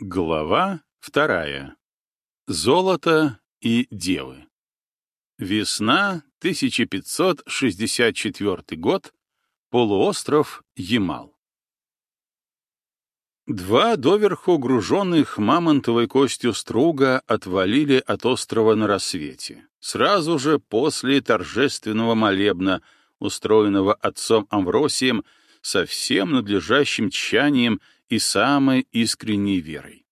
Глава вторая. Золото и девы. Весна, 1564 год. Полуостров Ямал. Два доверху груженных мамонтовой костью струга отвалили от острова на рассвете, сразу же после торжественного молебна, устроенного отцом Амвросием со всем надлежащим тщанием и самой искренней верой.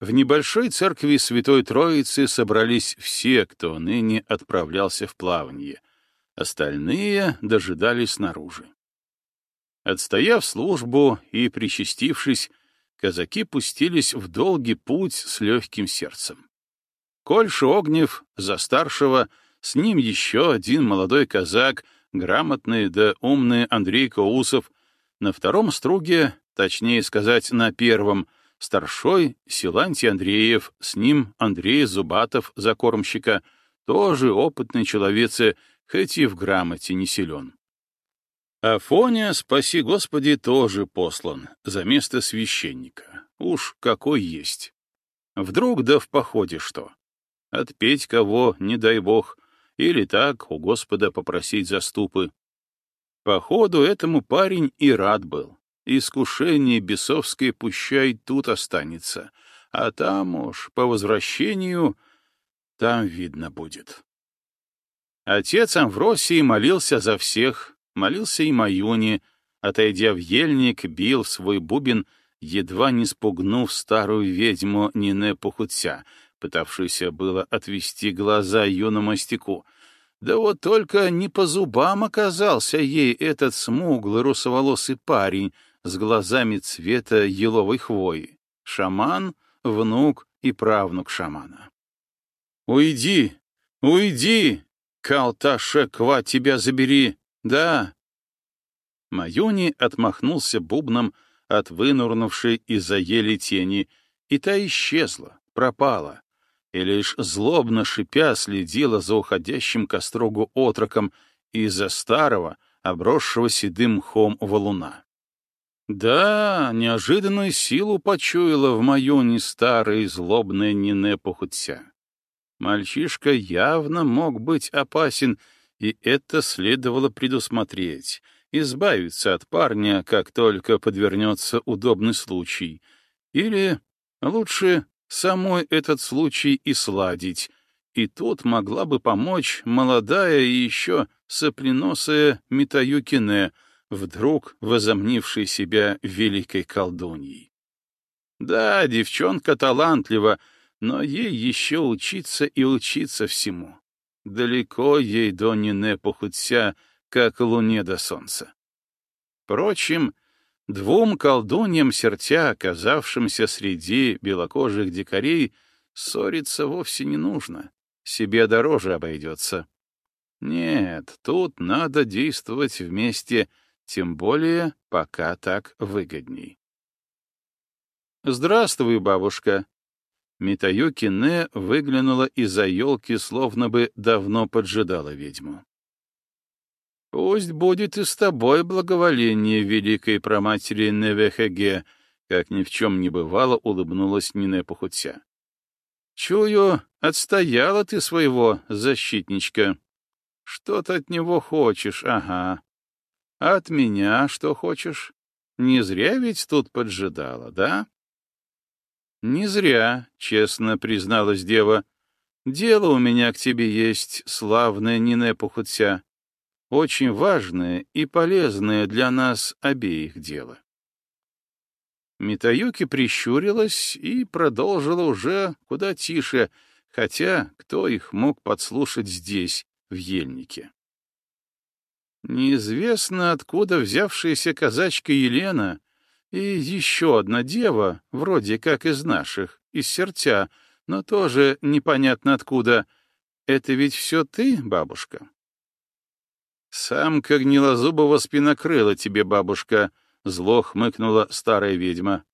В небольшой церкви Святой Троицы собрались все, кто ныне отправлялся в плавание. Остальные дожидались снаружи. Отстояв службу и причастившись, казаки пустились в долгий путь с легким сердцем. Кольша Огнев за старшего, с ним еще один молодой казак, грамотный да умный Андрей Коусов, на втором струге точнее сказать, на первом, старшой Силантий Андреев, с ним Андрей Зубатов, закормщика, тоже опытный человеце, хоть и в грамоте не силен. Афоня, спаси Господи, тоже послан за место священника. Уж какой есть. Вдруг да в походе что? Отпеть кого, не дай бог, или так у Господа попросить заступы. Походу этому парень и рад был. Искушение бесовское пущай тут останется, а там уж по возвращению там видно будет. Отец Амвросий молился за всех, молился и Маюне, отойдя в ельник, бил свой бубен, едва не спугнув старую ведьму Нине Пухутся, пытавшуюся было отвести глаза юному мастику. Да вот только не по зубам оказался ей этот смуглый русоволосый парень, с глазами цвета еловой хвои. Шаман, внук и правнук шамана. «Уйди! Уйди! Калташа, ква, тебя забери! Да!» Маюни отмахнулся бубном от вынурнувшей из-за ели тени, и та исчезла, пропала, и лишь злобно шипя следила за уходящим к острогу отроком из-за старого, обросшего седым мхом валуна. Да, неожиданную силу почуяла в мою не старая злобная Нине Похудся. Мальчишка явно мог быть опасен, и это следовало предусмотреть, избавиться от парня, как только подвернется удобный случай. Или, лучше, самой этот случай и сладить, и тут могла бы помочь молодая и еще сопленосая Митаюкине — вдруг возомнивший себя великой колдуньей. Да, девчонка талантлива, но ей еще учиться и учиться всему. Далеко ей до Нине похудся, как луне до солнца. Впрочем, двум колдуньям сердца, оказавшимся среди белокожих дикарей, ссориться вовсе не нужно, себе дороже обойдется. Нет, тут надо действовать вместе — тем более, пока так выгодней. «Здравствуй, бабушка!» Митаюки Не выглянула из-за елки, словно бы давно поджидала ведьму. «Пусть будет и с тобой благоволение великой проматери Невехеге», как ни в чем не бывало, улыбнулась Нине Похутся. «Чую, отстояла ты своего защитничка. Что ты от него хочешь, ага. От меня что хочешь? Не зря ведь тут поджидала, да? Не зря, честно призналась дева. Дело у меня к тебе есть, славная Нине Пухутся. Очень важное и полезное для нас обеих дело. Митаюки прищурилась и продолжила уже куда тише, хотя кто их мог подслушать здесь, в ельнике. Неизвестно, откуда взявшаяся казачка Елена и еще одна дева, вроде как из наших, из сердца, но тоже непонятно откуда. Это ведь все ты, бабушка? Самка гнилозубого спинокрыла тебе, бабушка, — зло хмыкнула старая ведьма.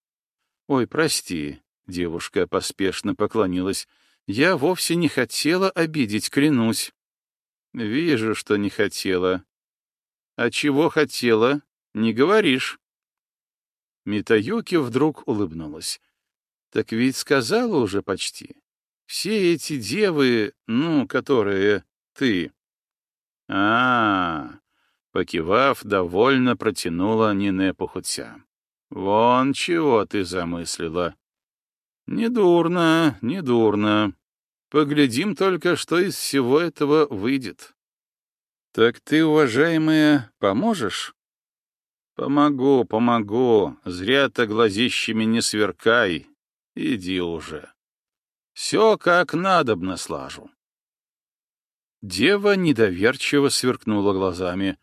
Ой, прости, — девушка поспешно поклонилась. Я вовсе не хотела обидеть, клянусь. Вижу, что не хотела, а чего хотела, не говоришь. Митаюки вдруг улыбнулась. Так ведь сказала уже почти. Все эти девы, ну, которые ты. А, -а, -а покивав, довольно протянула Нине Пухутся. Вон чего ты замыслила. Недурно, недурно. Поглядим только, что из всего этого выйдет. Так ты, уважаемая, поможешь? Помогу, помогу. Зря-то глазищами не сверкай. Иди уже. Все как надобно слажу. Дева недоверчиво сверкнула глазами.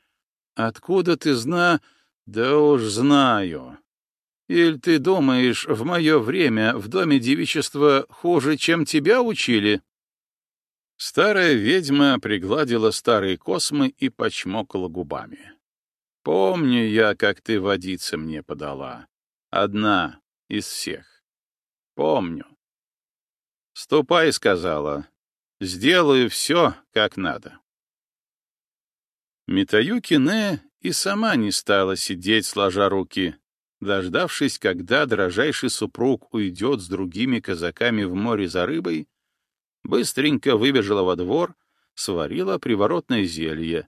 «Откуда ты зна...» «Да уж знаю. Или ты думаешь, в мое время в доме девичества хуже, чем тебя учили?» Старая ведьма пригладила старые космы и почмокала губами. «Помню я, как ты водица мне подала. Одна из всех. Помню. «Ступай», — сказала. «Сделаю все, как надо». Митаюки Не и сама не стала сидеть, сложа руки, дождавшись, когда дрожайший супруг уйдет с другими казаками в море за рыбой, быстренько выбежала во двор, сварила приворотное зелье,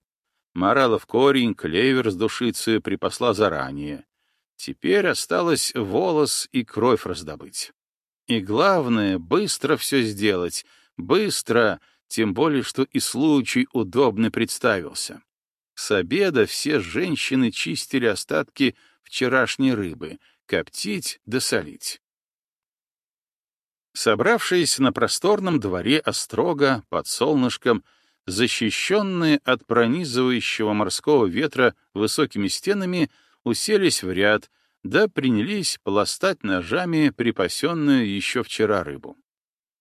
морала в корень, клевер с душицей припасла заранее. Теперь осталось волос и кровь раздобыть. И главное, быстро все сделать, быстро, тем более, что и случай удобно представился. С обеда все женщины чистили остатки вчерашней рыбы, коптить да солить. Собравшись на просторном дворе острога под солнышком, защищенные от пронизывающего морского ветра высокими стенами, уселись в ряд, да принялись пластать ножами припасенную еще вчера рыбу.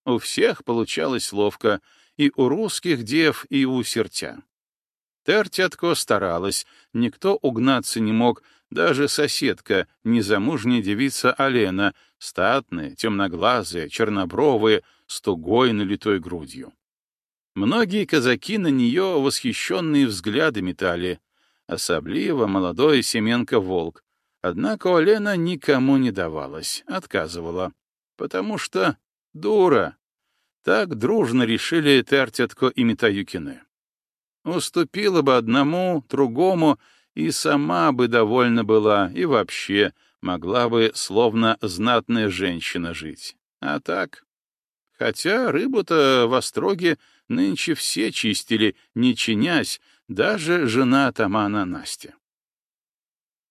У всех получалось ловко, и у русских дев, и у сертя. Тертятко старалась, никто угнаться не мог, даже соседка, незамужняя девица Алена, статная, темноглазая, чернобровая, с тугой налитой грудью. Многие казаки на нее восхищенные взгляды метали, особливо молодой Семенко-волк, Однако Олена никому не давалась, отказывала. Потому что дура. Так дружно решили Тертятко и Митаюкины. Уступила бы одному, другому, и сама бы довольна была, и вообще могла бы, словно знатная женщина, жить. А так... Хотя рыбу-то в Остроге нынче все чистили, не чинясь, даже жена атамана Настя.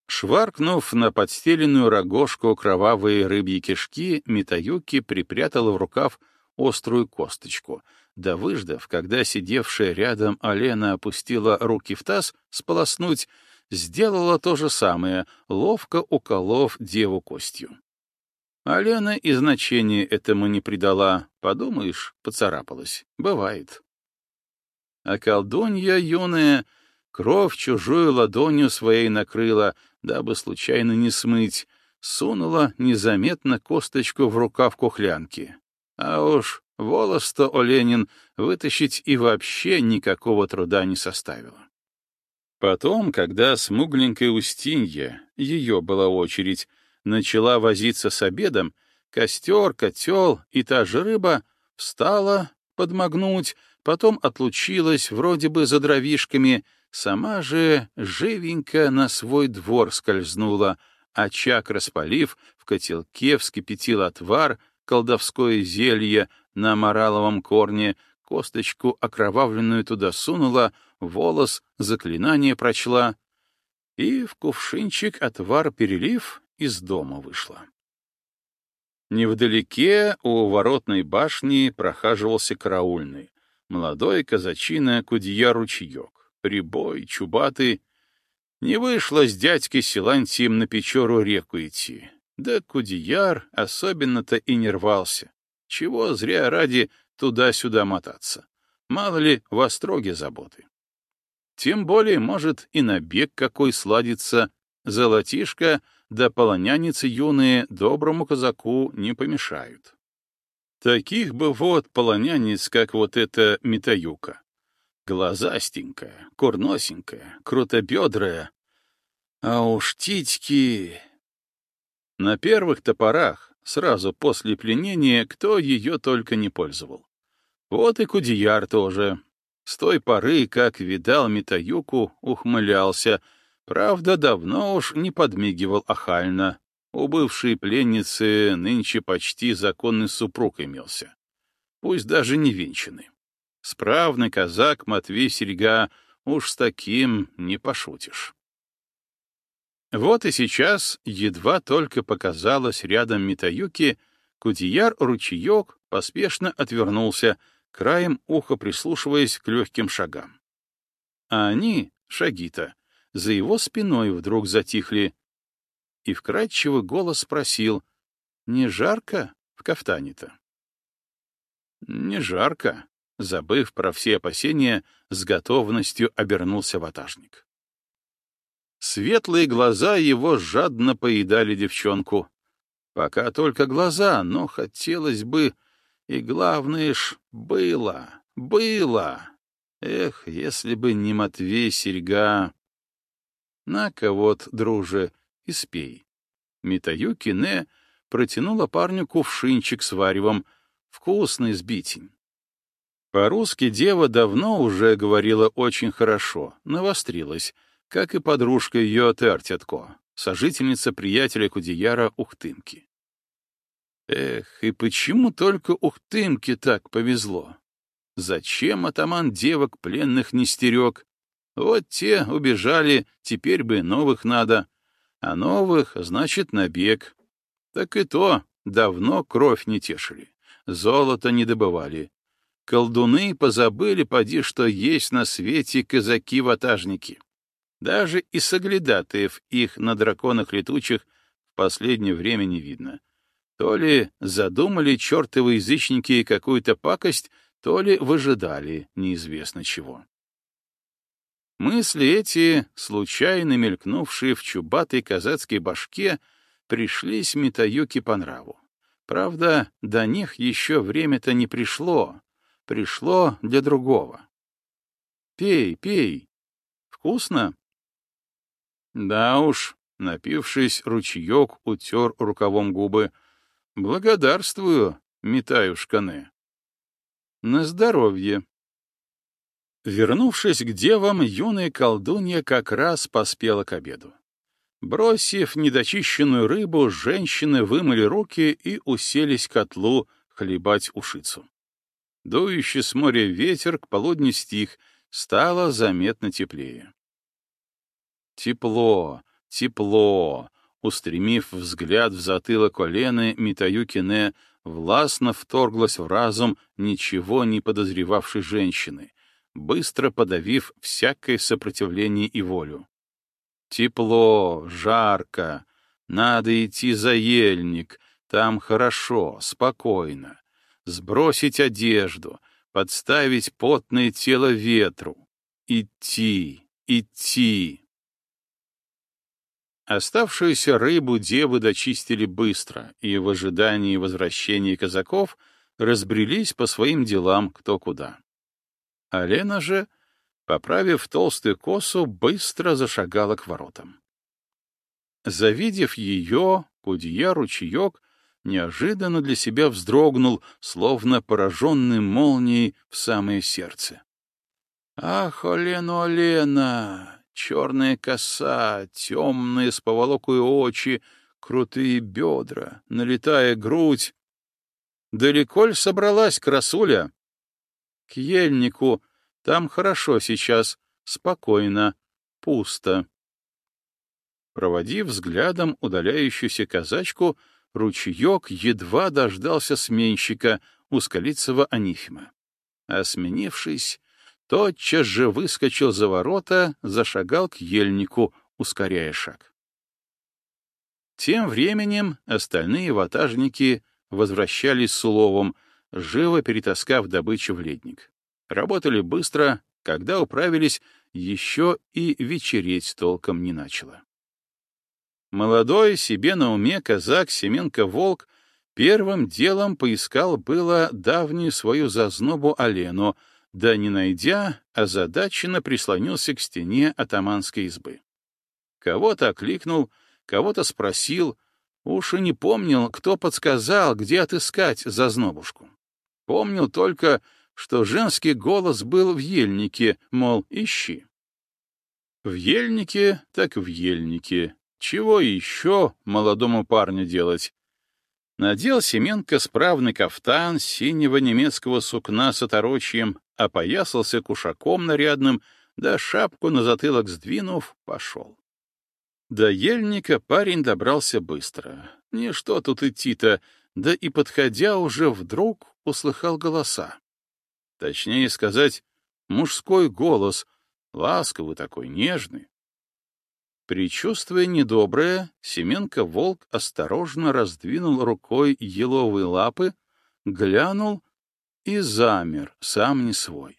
Шваркнув на подстеленную рогожку кровавые рыбьи кишки, Митаюки припрятала в рукав острую косточку, да выждав, когда сидевшая рядом Алена опустила руки в таз, сполоснуть, сделала то же самое, ловко уколов деву костью. Алена и значения этому не придала, подумаешь, поцарапалась. Бывает. А колдунья юная кровь чужую ладонью своей накрыла, дабы случайно не смыть, сунула незаметно косточку в рукав кухлянки. А уж волос-то Оленин вытащить и вообще никакого труда не составило. Потом, когда смугленькая Устинья, ее была очередь, начала возиться с обедом, костер, котел и та же рыба встала подмогнуть, потом отлучилась вроде бы за дровишками, Сама же живенько на свой двор скользнула, очаг распалив, в котелке вскипятил отвар, колдовское зелье на мораловом корне, косточку окровавленную туда сунула, волос заклинание прочла, и в кувшинчик отвар перелив из дома вышла. Невдалеке у воротной башни прохаживался караульный, молодой казачина Кудья ручеек прибой, чубатый. Не вышло с дядькой Силантием на Печору реку идти. Да Кудияр особенно-то и не рвался. Чего зря ради туда-сюда мотаться. Мало ли в остроге заботы. Тем более, может, и набег какой сладится. Золотишко да полоняницы юные доброму казаку не помешают. Таких бы вот полонянец, как вот эта Митаюка. Глазастенькая, курносенькая, крутобедрая. А уж титьки... На первых топорах, сразу после пленения, кто ее только не пользовал. Вот и Кудияр тоже. С той поры, как видал Митаюку, ухмылялся, правда, давно уж не подмигивал охально. У бывшей пленницы нынче почти законный супруг имелся. Пусть даже не венчанный. Справный казак Матвей Серега, уж с таким не пошутишь. Вот и сейчас, едва только показалось рядом Митаюки, Кудияр-ручеек поспешно отвернулся, краем уха прислушиваясь к легким шагам. А они, шаги-то, за его спиной вдруг затихли, и вкрадчивый голос спросил, «Не жарко в кафтане-то?» «Не жарко», Забыв про все опасения, с готовностью обернулся ватажник. Светлые глаза его жадно поедали девчонку. Пока только глаза, но хотелось бы... И главное ж, было, было. Эх, если бы не Матвей Серьга... На-ка вот, друже, и спей. Митаюки Не протянула парню кувшинчик с варевом, вкусный сбитень. По-русски дева давно уже говорила очень хорошо, навострилась, как и подружка ее Тертятко, сожительница приятеля Кудияра Ухтымки. Эх, и почему только Ухтымке так повезло? Зачем атаман девок пленных не стерег? Вот те убежали, теперь бы новых надо. А новых, значит, набег. Так и то давно кровь не тешили, золото не добывали, Колдуны позабыли, поди, что есть на свете казаки-ватажники. Даже и соглядатаев их на драконах летучих в последнее время не видно. То ли задумали чертовы язычники какую-то пакость, то ли выжидали неизвестно чего. Мысли эти, случайно мелькнувшие в чубатой казацкой башке, пришлись Митаюке по нраву. Правда, до них еще время-то не пришло, пришло для другого. Пей, пей. Вкусно? Да уж, напившись, ручеек утер рукавом губы. Благодарствую, Митаюшканы. На здоровье. Вернувшись к девам, юная колдунья как раз поспела к обеду. Бросив недочищенную рыбу, женщины вымыли руки и уселись к котлу хлебать ушицу. Дующий с моря ветер к полудню стих, стало заметно теплее. Тепло, тепло, устремив взгляд в затылок Олены, Митаюкине властно вторглась в разум ничего не подозревавшей женщины, быстро подавив всякое сопротивление и волю. Тепло, жарко, надо идти за ельник, там хорошо, спокойно сбросить одежду, подставить потное тело ветру. Идти, идти. Оставшуюся рыбу девы дочистили быстро, и в ожидании возвращения казаков разбрелись по своим делам кто куда. А же, поправив толстую косу, быстро зашагала к воротам. Завидев ее, Кудья ручеек неожиданно для себя вздрогнул, словно пораженный молнией в самое сердце. «Ах, Олена, Олена! Черная коса, темные с поволокой очи, крутые бедра, налетая грудь. Далеко ль собралась красуля? К ельнику. Там хорошо сейчас, спокойно, пусто. Проводив взглядом удаляющуюся казачку, ручеек едва дождался сменщика Ускалицева Анифима. А сменившись, тотчас же выскочил за ворота, зашагал к ельнику, ускоряя шаг. Тем временем остальные ватажники возвращались с уловом, живо перетаскав добычу в ледник. Работали быстро, когда управились, еще и вечереть толком не начало. Молодой, себе на уме казак Семенко-Волк первым делом поискал было давнюю свою зазнобу Олену, да не найдя, озадаченно прислонился к стене атаманской избы. Кого-то окликнул, кого-то спросил, Уж и не помнил, кто подсказал, где отыскать зазнобушку. Помнил только, что женский голос был в ельнике, мол, ищи. В ельнике так в ельнике. Чего еще молодому парню делать? Надел Семенко справный кафтан синего немецкого сукна с оторочьем, опоясался кушаком нарядным, да шапку на затылок сдвинув, пошел. До ельника парень добрался быстро. Ничто тут идти-то, да и, подходя уже вдруг, услыхал голоса. Точнее сказать, мужской голос, ласковый такой, нежный. Причувствуя недоброе, Семенко-волк осторожно раздвинул рукой еловые лапы, глянул и замер, сам не свой.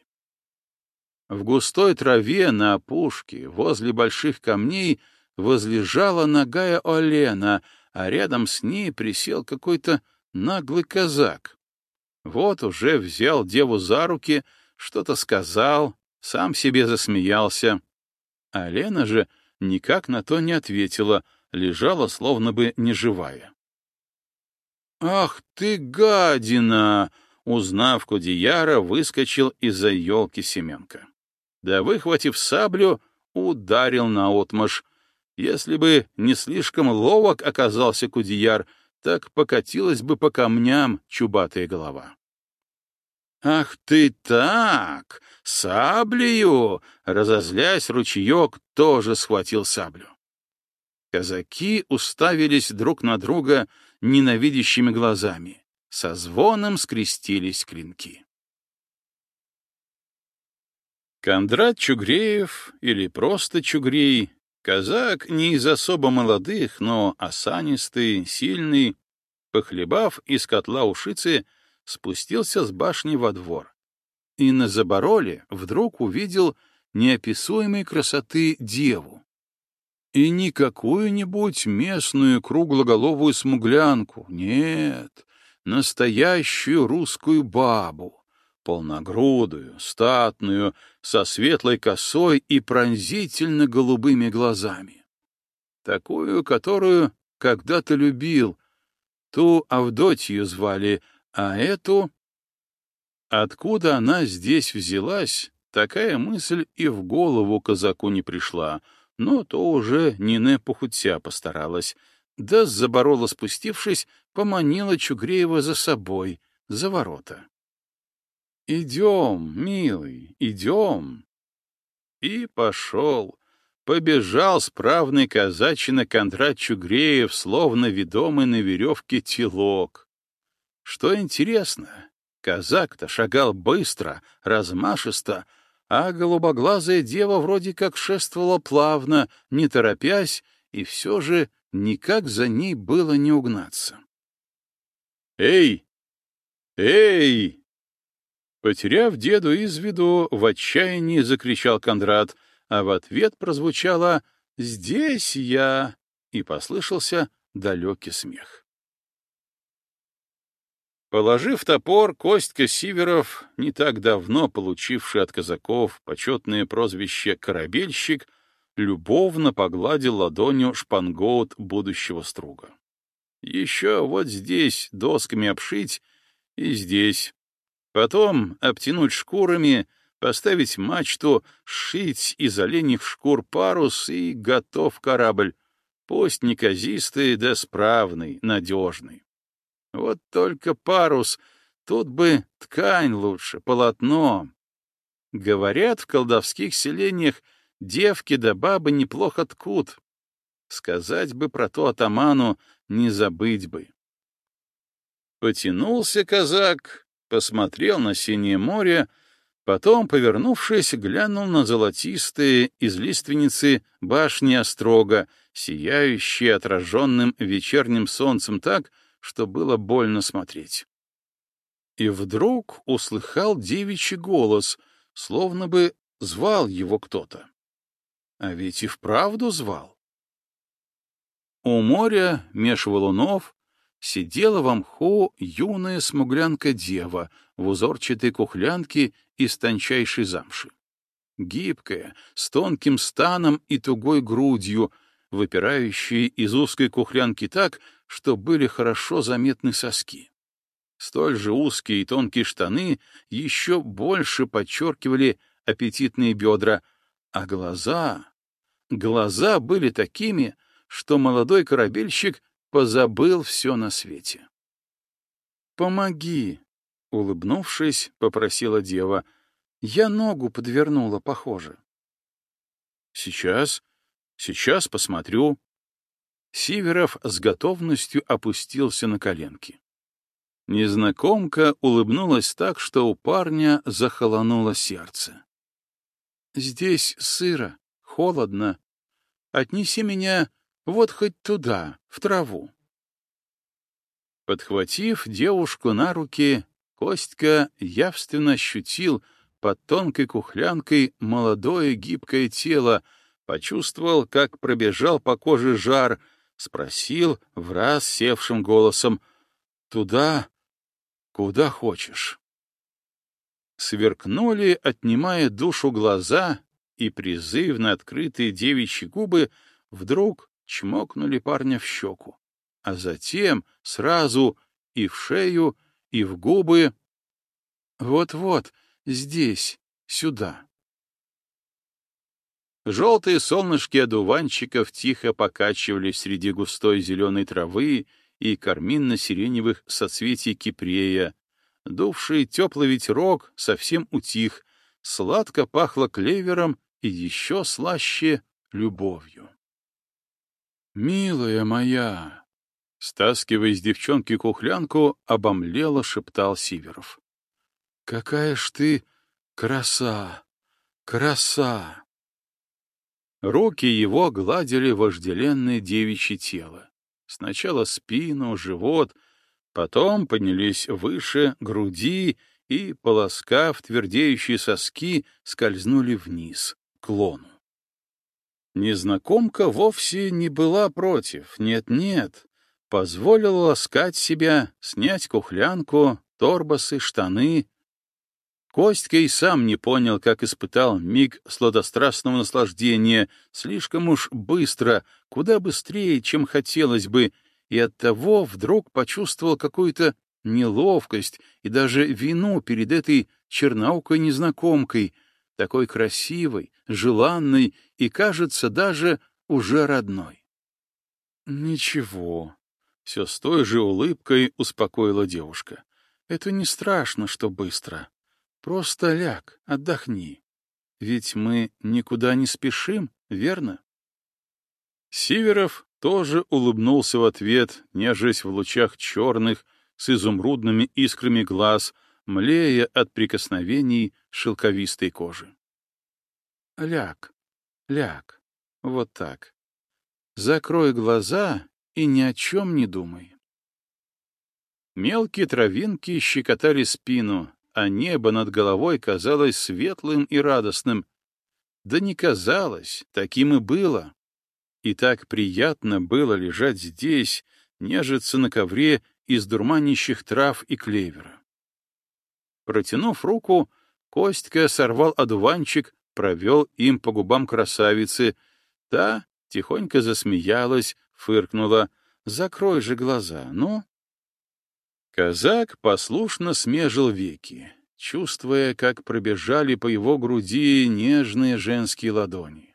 В густой траве на опушке, возле больших камней, возлежала ногая Олена, а рядом с ней присел какой-то наглый казак. Вот уже взял деву за руки, что-то сказал, сам себе засмеялся. А Лена же никак на то не ответила, лежала словно бы неживая. «Ах ты, гадина!» Узнав Кудияра, выскочил из-за елки Семенка. Да, выхватив саблю, ударил наотмашь. Если бы не слишком ловок оказался Кудияр, так покатилась бы по камням чубатая голова. «Ах ты так! Саблею!» Разозлясь, ручеек тоже схватил саблю. Казаки уставились друг на друга ненавидящими глазами. Со звоном скрестились клинки. Кондрат Чугреев, или просто Чугрей, казак не из особо молодых, но осанистый, сильный, похлебав из котла ушицы, спустился с башни во двор и на забороле вдруг увидел неописуемой красоты деву. И не какую-нибудь местную круглоголовую смуглянку, нет, настоящую русскую бабу, полногрудую, статную, со светлой косой и пронзительно голубыми глазами. Такую, которую когда-то любил, ту Авдотью звали — а эту... Откуда она здесь взялась, такая мысль и в голову казаку не пришла, но то уже Нине похудся постаралась, да, заборола спустившись, поманила Чугреева за собой, за ворота. «Идем, милый, идем!» И пошел, побежал справный казачина Кондрат Чугреев, словно ведомый на веревке телок, что интересно, казак-то шагал быстро, размашисто, а голубоглазая дева вроде как шествовала плавно, не торопясь, и все же никак за ней было не угнаться. «Эй! Эй!» Потеряв деду из виду, в отчаянии закричал Кондрат, а в ответ прозвучало «Здесь я!» и послышался далекий смех. Положив топор, Костька Сиверов, не так давно получивший от казаков почетное прозвище «корабельщик», любовно погладил ладонью шпангоут будущего струга. Еще вот здесь досками обшить и здесь. Потом обтянуть шкурами, поставить мачту, сшить из оленьих шкур парус и готов корабль. Пусть неказистый да справный, надежный. Вот только парус, тут бы ткань лучше, полотно. Говорят, в колдовских селениях девки да бабы неплохо ткут. Сказать бы про то атаману, не забыть бы. Потянулся казак, посмотрел на синее море, потом, повернувшись, глянул на золотистые из лиственницы башни острога, сияющие отраженным вечерним солнцем так, что было больно смотреть. И вдруг услыхал девичий голос, словно бы звал его кто-то. А ведь и вправду звал. У моря, меж валунов, сидела в мху юная смуглянка-дева в узорчатой кухлянке из тончайшей замши. Гибкая, с тонким станом и тугой грудью, выпирающей из узкой кухлянки так, что были хорошо заметны соски. Столь же узкие и тонкие штаны еще больше подчеркивали аппетитные бедра, а глаза... Глаза были такими, что молодой корабельщик позабыл все на свете. «Помоги!» — улыбнувшись, попросила дева. «Я ногу подвернула, похоже». «Сейчас, сейчас посмотрю». Сиверов с готовностью опустился на коленки. Незнакомка улыбнулась так, что у парня захолонуло сердце. «Здесь сыро, холодно. Отнеси меня вот хоть туда, в траву». Подхватив девушку на руки, Костька явственно ощутил под тонкой кухлянкой молодое гибкое тело, почувствовал, как пробежал по коже жар, спросил в раз севшим голосом «Туда, куда хочешь». Сверкнули, отнимая душу глаза, и призывно открытые девичьи губы вдруг чмокнули парня в щеку, а затем сразу и в шею, и в губы. Вот-вот, здесь, сюда. Желтые солнышки одуванчиков тихо покачивались среди густой зеленой травы и карминно-сиреневых соцветий кипрея. Дувший теплый ветерок совсем утих, сладко пахло клевером и еще слаще любовью. «Милая моя!» Стаскивая из девчонки кухлянку, обомлело шептал Сиверов. «Какая ж ты краса! Краса!» Руки его гладили вожделенное девичье тело. Сначала спину, живот, потом поднялись выше груди и, полоскав твердеющие соски, скользнули вниз, к лону. Незнакомка вовсе не была против, нет-нет, позволила ласкать себя, снять кухлянку, торбасы, штаны. Костька и сам не понял, как испытал миг сладострастного наслаждения, слишком уж быстро, куда быстрее, чем хотелось бы, и оттого вдруг почувствовал какую-то неловкость и даже вину перед этой черноукой незнакомкой, такой красивой, желанной и, кажется, даже уже родной. «Ничего», — все с той же улыбкой успокоила девушка. «Это не страшно, что быстро. Просто ляг, отдохни. Ведь мы никуда не спешим, верно?» Сиверов тоже улыбнулся в ответ, нежесть в лучах черных, с изумрудными искрами глаз, млея от прикосновений шелковистой кожи. Ляг, ляг, вот так. Закрой глаза и ни о чем не думай. Мелкие травинки щекотали спину, а небо над головой казалось светлым и радостным. Да не казалось, таким и было. И так приятно было лежать здесь, нежиться на ковре из дурманящих трав и клевера. Протянув руку, Костька сорвал одуванчик, провел им по губам красавицы. Та тихонько засмеялась, фыркнула. «Закрой же глаза, ну!» Казак послушно смежил веки, чувствуя, как пробежали по его груди нежные женские ладони.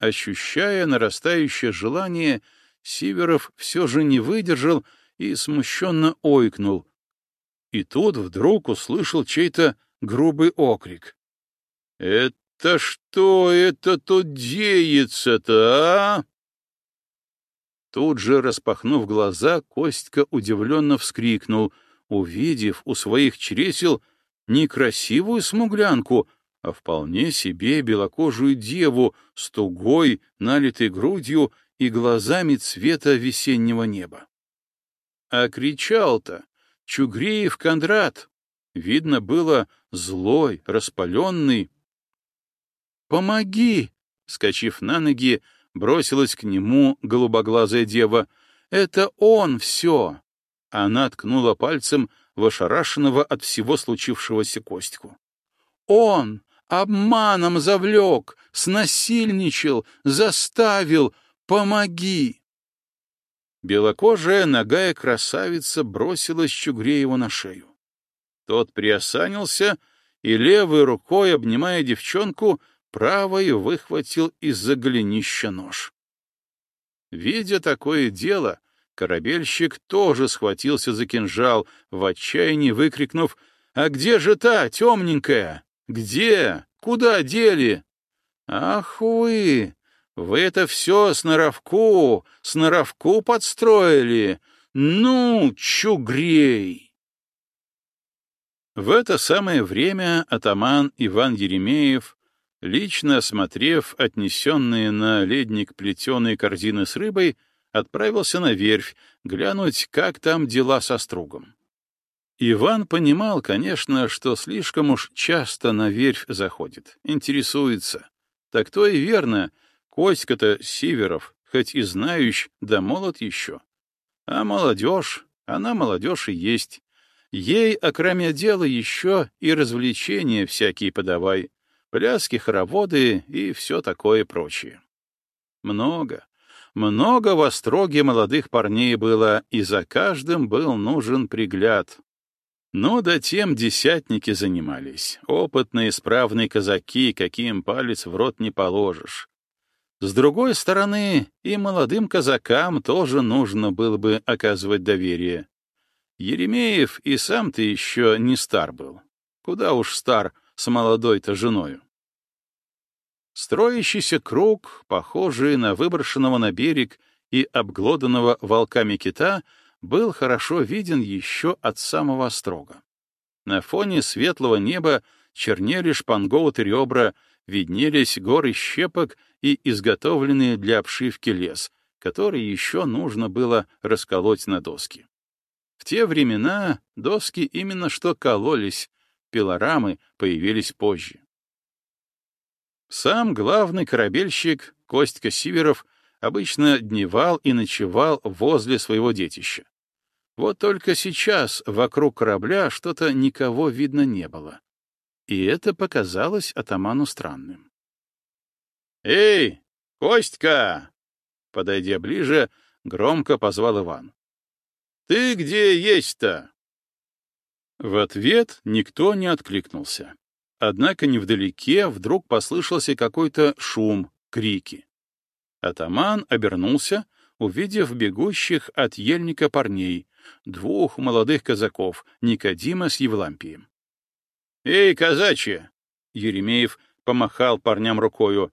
Ощущая нарастающее желание, Сиверов все же не выдержал и смущенно ойкнул. И тут вдруг услышал чей-то грубый окрик. «Это что это тут деется-то, а?» Тут же, распахнув глаза, Костька удивленно вскрикнул, увидев у своих чресел не красивую смуглянку, а вполне себе белокожую деву с тугой, налитой грудью и глазами цвета весеннего неба. А кричал-то Чугреев Кондрат. Видно было злой, распаленный, «Помоги!» — скачив на ноги, бросилась к нему голубоглазая дева. «Это он все!» Она ткнула пальцем в ошарашенного от всего случившегося Костьку. «Он обманом завлек, снасильничал, заставил! Помоги!» Белокожая ногая красавица бросилась Чугрееву на шею. Тот приосанился и левой рукой, обнимая девчонку, правой выхватил из-за голенища нож. Видя такое дело, корабельщик тоже схватился за кинжал, в отчаянии выкрикнув «А где же та, темненькая? Где? Куда дели?» «Ах вы! Вы это все сноровку, сноровку подстроили! Ну, чугрей!» В это самое время атаман Иван Еремеев, лично осмотрев отнесенные на ледник плетеные корзины с рыбой, отправился на верфь глянуть, как там дела со стругом. Иван понимал, конечно, что слишком уж часто на верфь заходит, интересуется. Так то и верно, Коська-то Сиверов, хоть и знающий, да молод еще. А молодежь, она молодежь и есть. Ей, окромя дела, еще и развлечения всякие подавай, пляски, хороводы и все такое прочее. Много, много в остроге молодых парней было, и за каждым был нужен пригляд. Но до тем десятники занимались, опытные, справные казаки, каким палец в рот не положишь. С другой стороны, и молодым казакам тоже нужно было бы оказывать доверие. Еремеев и сам-то еще не стар был. Куда уж стар с молодой-то женою. Строящийся круг, похожий на выброшенного на берег и обглоданного волками кита, был хорошо виден еще от самого острога. На фоне светлого неба чернели шпангоуты ребра, виднелись горы щепок и изготовленные для обшивки лес, который еще нужно было расколоть на доски. В те времена доски именно что кололись, пилорамы появились позже. Сам главный корабельщик Костька Сиверов обычно дневал и ночевал возле своего детища. Вот только сейчас вокруг корабля что-то никого видно не было. И это показалось атаману странным. «Эй, Костька!» Подойдя ближе, громко позвал Иван. Ты где есть-то?» В ответ никто не откликнулся. Однако невдалеке вдруг послышался какой-то шум, крики. Атаман обернулся, увидев бегущих от ельника парней, двух молодых казаков, Никодима с Евлампием. «Эй, казачья!» — Еремеев помахал парням рукою.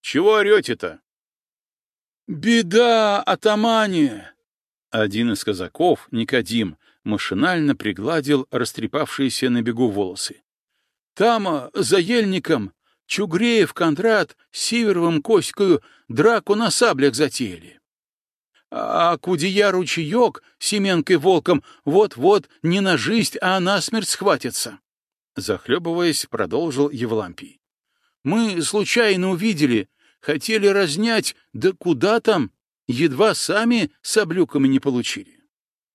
«Чего орете-то?» «Беда, атамане!» Один из казаков, Никодим, машинально пригладил растрепавшиеся на бегу волосы. «Там, за ельником, Чугреев, Кондрат, Сиверовым Коською драку на саблях затеяли. А Кудия ручеек, Семенкой волком, вот-вот не на жизнь, а на смерть схватится. Захлебываясь, продолжил Евлампий. Мы случайно увидели, хотели разнять, да куда там, едва сами саблюками не получили.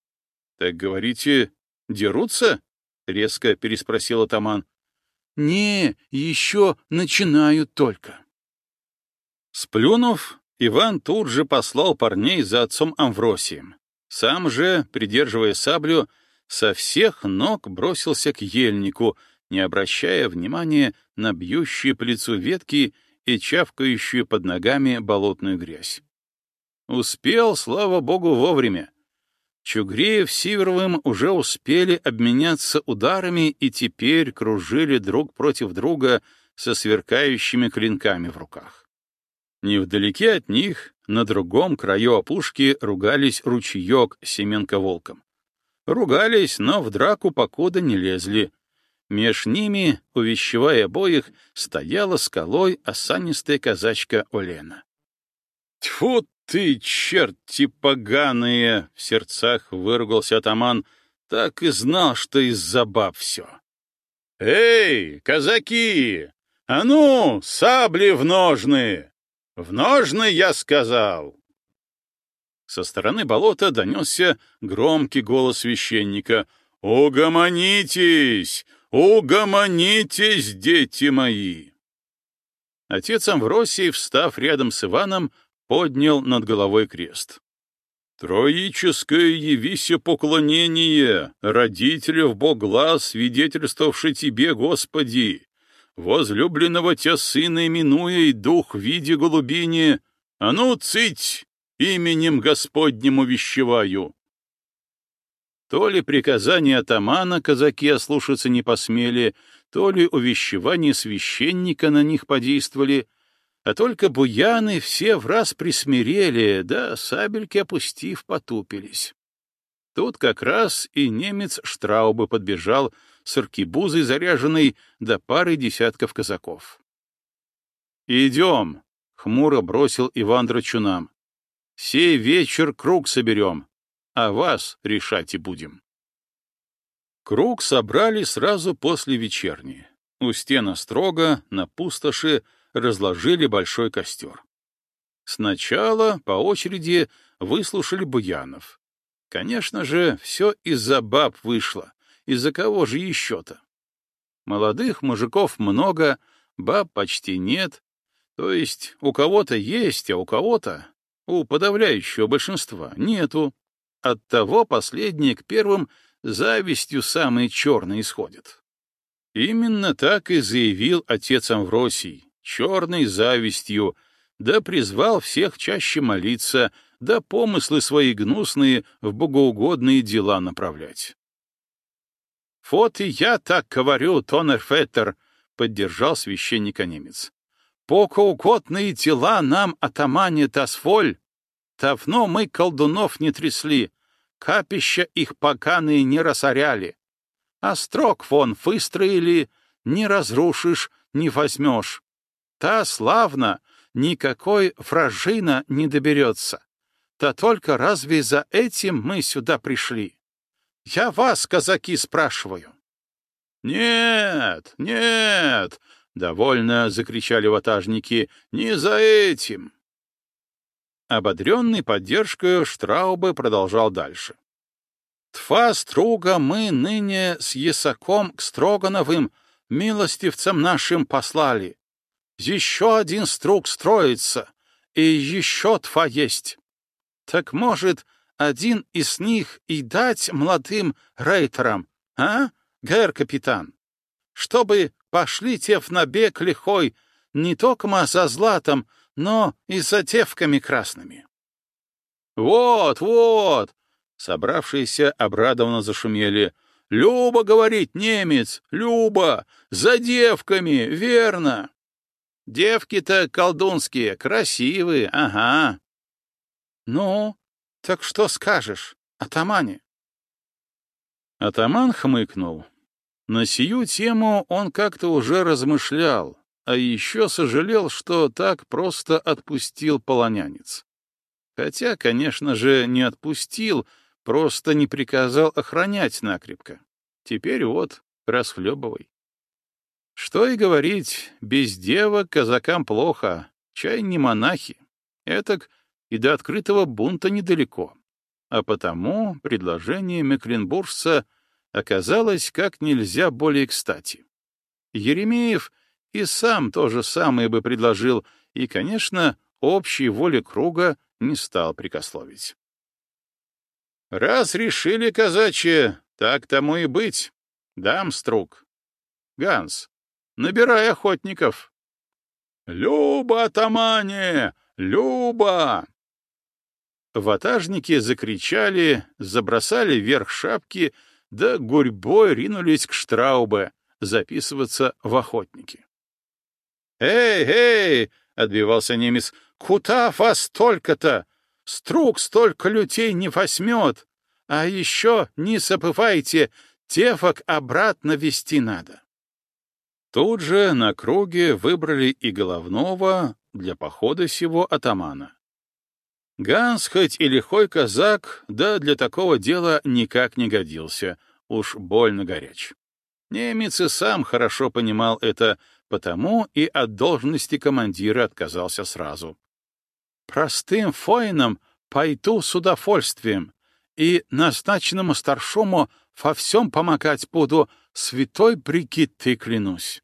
— Так говорите, дерутся? — резко переспросил атаман. — Не, еще начинают только. Сплюнув, Иван тут же послал парней за отцом Амвросием. Сам же, придерживая саблю, со всех ног бросился к ельнику, не обращая внимания на бьющие по лицу ветки и чавкающую под ногами болотную грязь. Успел, слава богу, вовремя. Чугреев с Сиверовым уже успели обменяться ударами и теперь кружили друг против друга со сверкающими клинками в руках. Невдалеке от них, на другом краю опушки, ругались ручеек Семенко-волком. Ругались, но в драку покуда не лезли. Меж ними, увещевая обоих, стояла скалой осанистая казачка Олена. «Тьфу ты, черти поганые!» — в сердцах выругался атаман. «Так и знал, что из-за баб все». «Эй, казаки! А ну, сабли в ножны! В ножны, я сказал!» Со стороны болота донесся громкий голос священника. «Угомонитесь! Угомонитесь, дети мои!» Отец Амвросий, встав рядом с Иваном, поднял над головой крест. Троическое явися поклонение, родителев Богла, свидетельствовавший тебе, Господи, возлюбленного тебя сына именуя и дух в виде голубини, а ну, цыть, именем Господним увещеваю. То ли приказание атамана казаки ослушаться не посмели, то ли увещевания священника на них подействовали, а только буяны все в раз присмирели, да сабельки опустив потупились. Тут как раз и немец Штраубы подбежал с аркебузой заряженной до пары десятков казаков. «Идем», — хмуро бросил Иван Драчунам. «Сей вечер круг соберем, а вас решать и будем». Круг собрали сразу после вечерни. У стена строго, на пустоши, разложили большой костер. Сначала по очереди выслушали Буянов. Конечно же, все из-за баб вышло. Из-за кого же еще-то? Молодых мужиков много, баб почти нет. То есть у кого-то есть, а у кого-то, у подавляющего большинства, нету. Оттого последние к первым завистью самые черные исходят. Именно так и заявил отец Амвросий, черной завистью, да призвал всех чаще молиться, да помыслы свои гнусные в богоугодные дела направлять. «Вот и я так говорю, Тонерфеттер», — поддержал священника немец. «Богоугодные дела нам, атамане Тасфоль. Давно мы колдунов не трясли, капища их поганые не рассоряли. А строк вон выстроили, не разрушишь, не возьмешь. Та славно, никакой вражина не доберется. Да только разве за этим мы сюда пришли? Я вас, казаки, спрашиваю. «Нет, нет!» — довольно закричали ватажники. «Не за этим!» Ободренный поддержкой Штраубе продолжал дальше. «Тва струга мы ныне с Есаком к Строгановым, милостивцам нашим послали, еще один струк строится, и еще тва есть. Так, может, один из них и дать молодым рейтерам, а, гэр-капитан? Чтобы пошли те в набег лихой, не только за златом, но и за девками красными. «Вот, вот!» — собравшиеся обрадованно зашумели. «Люба, — говорит немец, — Люба! За девками, верно!» Девки-то колдунские, красивые, ага. Ну, так что скажешь, атамане? Атаман хмыкнул. На сию тему он как-то уже размышлял, а еще сожалел, что так просто отпустил полонянец. Хотя, конечно же, не отпустил, просто не приказал охранять накрепко. Теперь вот, расхлебывай. Что и говорить, без девок казакам плохо, чай не монахи. Этак и до открытого бунта недалеко. А потому предложение мекленбуржца оказалось как нельзя более кстати. Еремеев и сам то же самое бы предложил, и, конечно, общей воле круга не стал прикословить. «Раз решили, казачье, так тому и быть. Дам струк. Ганс, Набирай охотников. «Люба, атамане! Люба!» Ватажники закричали, забросали вверх шапки, да гурьбой ринулись к Штраубе записываться в охотники. «Эй, эй!» — отбивался немец. «Куда вас столько-то? Струк столько людей не возьмет. А еще не забывайте, девок обратно вести надо». Тут же на круге выбрали и головного для похода сего атамана. Ганс хоть и лихой казак, да для такого дела никак не годился, уж больно горяч. Немец и сам хорошо понимал это, потому и от должности командира отказался сразу. «Простым фоином пойду с удовольствием, и назначенному старшому во всем помогать буду, святой Бригитты клянусь».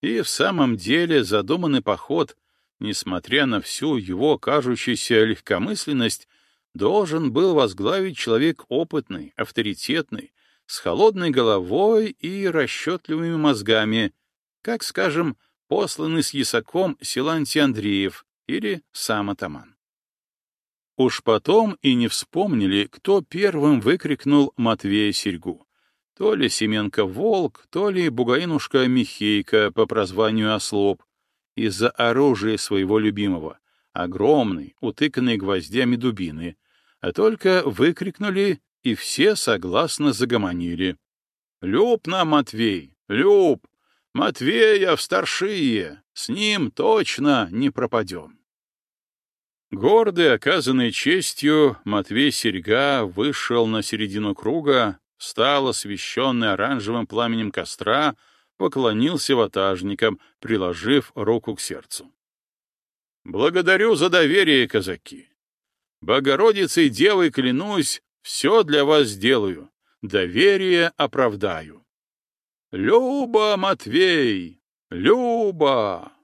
И в самом деле задуманный поход, несмотря на всю его кажущуюся легкомысленность, должен был возглавить человек опытный, авторитетный, с холодной головой и расчетливыми мозгами, как, скажем, посланный с ясаком Силантий Андреев или сам атаман. Уж потом и не вспомнили, кто первым выкрикнул Матвея Серьгу. То ли Семенко-Волк, то ли Бугаинушка Михейка по прозванию Ослоп, из-за оружия своего любимого, огромной, утыканной гвоздями дубины, а только выкрикнули, и все согласно загомонили. «Люб нам, Матвей, люб! Матвея в старшие! С ним точно не пропадем!» Гордый, оказанной честью, Матвей Серьга вышел на середину круга, встал освещенный оранжевым пламенем костра, поклонился ватажникам, приложив руку к сердцу. «Благодарю за доверие, казаки! Богородицей Девой клянусь, все для вас сделаю, доверие оправдаю. Люба, Матвей, Люба!